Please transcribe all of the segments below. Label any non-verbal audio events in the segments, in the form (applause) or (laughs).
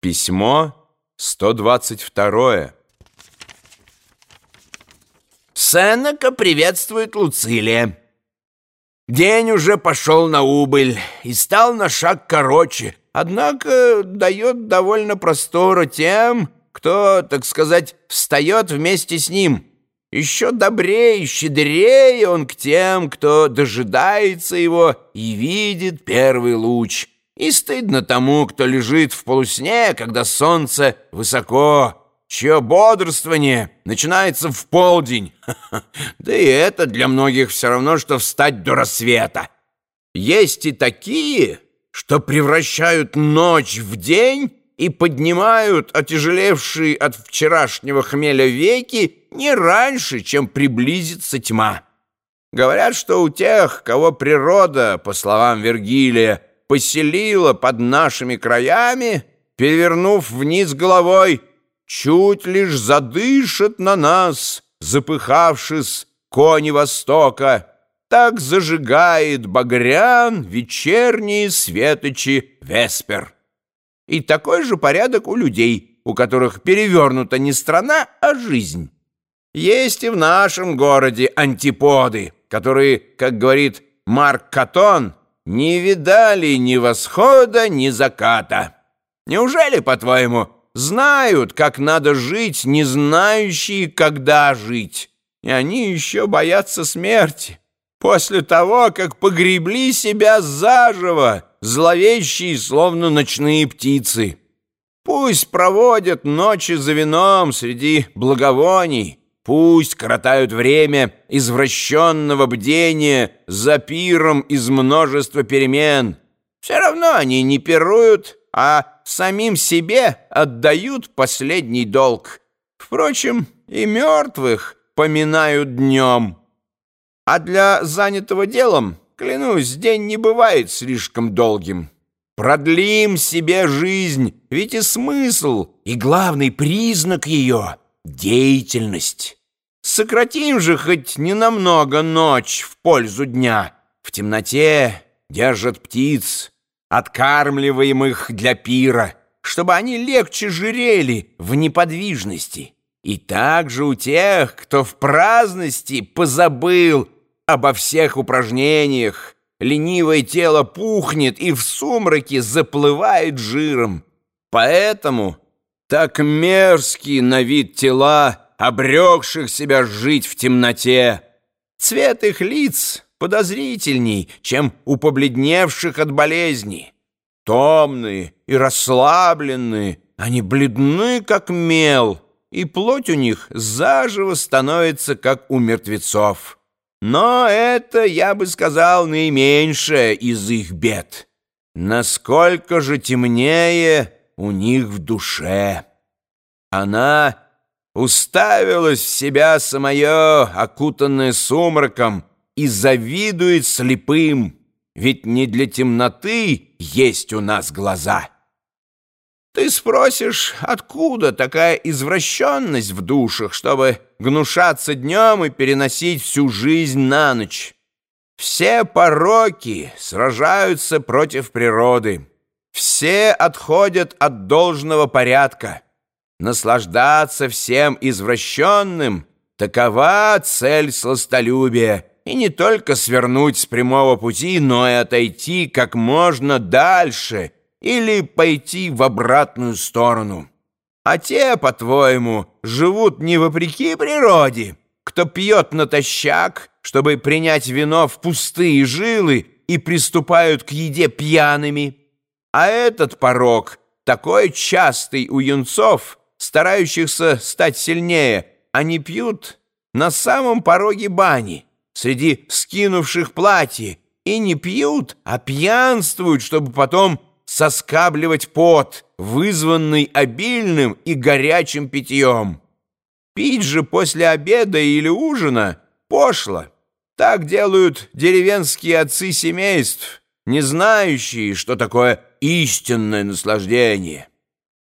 Письмо 122. Сенека приветствует Луцилия. День уже пошел на убыль и стал на шаг короче, однако дает довольно простора тем, кто, так сказать, встает вместе с ним. Еще добрее и щедрее он к тем, кто дожидается его и видит первый луч. И стыдно тому, кто лежит в полусне, когда солнце высоко, чье бодрствование начинается в полдень. (laughs) Да и это для многих все равно, что встать до рассвета. Есть и такие, что превращают ночь в день и поднимают отяжелевшие от вчерашнего хмеля веки не раньше, чем приблизится тьма. Говорят, что у тех, кого природа, по словам Вергилия, поселила под нашими краями, перевернув вниз головой, чуть лишь задышат на нас, запыхавшись, кони Востока, так зажигает багрян вечерние светочи Веспер. И такой же порядок у людей, у которых перевернута не страна, а жизнь. Есть и в нашем городе антиподы, которые, как говорит Марк Катон, не видали ни восхода, ни заката. Неужели, по-твоему, знают, как надо жить, не знающие, когда жить? И они еще боятся смерти. После того, как погребли себя заживо, зловещие, словно ночные птицы. Пусть проводят ночи за вином среди благовоний, Пусть коротают время извращенного бдения за пиром из множества перемен. Все равно они не пируют, а самим себе отдают последний долг. Впрочем, и мертвых поминают днем. А для занятого делом, клянусь, день не бывает слишком долгим. Продлим себе жизнь, ведь и смысл, и главный признак ее — деятельность. Сократим же хоть ненамного ночь в пользу дня. В темноте держат птиц, откармливаемых для пира, чтобы они легче жирели в неподвижности. И также у тех, кто в праздности позабыл обо всех упражнениях, ленивое тело пухнет и в сумраке заплывает жиром. Поэтому так мерзкие на вид тела, обрекших себя жить в темноте. Цвет их лиц подозрительней, чем у побледневших от болезни. Томные и расслабленные, они бледны, как мел, и плоть у них заживо становится, как у мертвецов. Но это, я бы сказал, наименьшее из их бед. Насколько же темнее у них в душе. Она уставилась в себя самое, окутанное сумраком, и завидует слепым, ведь не для темноты есть у нас глаза. Ты спросишь, откуда такая извращенность в душах, чтобы гнушаться днем и переносить всю жизнь на ночь? Все пороки сражаются против природы. Все отходят от должного порядка. Наслаждаться всем извращенным — такова цель сластолюбия, и не только свернуть с прямого пути, но и отойти как можно дальше или пойти в обратную сторону. А те, по-твоему, живут не вопреки природе, кто пьет натощак, чтобы принять вино в пустые жилы и приступают к еде пьяными, а этот порог, такой частый у юнцов, старающихся стать сильнее, они пьют на самом пороге бани, среди скинувших платье, и не пьют, а пьянствуют, чтобы потом соскабливать пот, вызванный обильным и горячим питьем. Пить же после обеда или ужина пошло. Так делают деревенские отцы семейств, не знающие, что такое истинное наслаждение.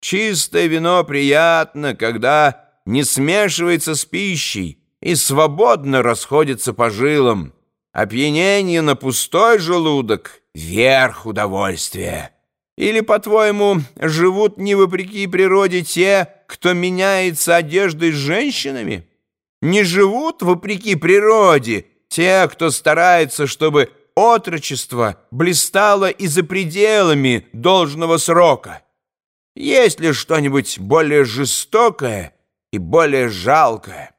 Чистое вино приятно, когда не смешивается с пищей и свободно расходится по жилам. Опьянение на пустой желудок — верх удовольствия. Или, по-твоему, живут не вопреки природе те, кто меняется одеждой с женщинами? Не живут вопреки природе те, кто старается, чтобы отрочество блистало и за пределами должного срока? Есть ли что-нибудь более жестокое и более жалкое?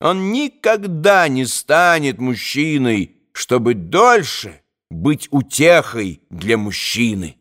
Он никогда не станет мужчиной, чтобы дольше быть утехой для мужчины.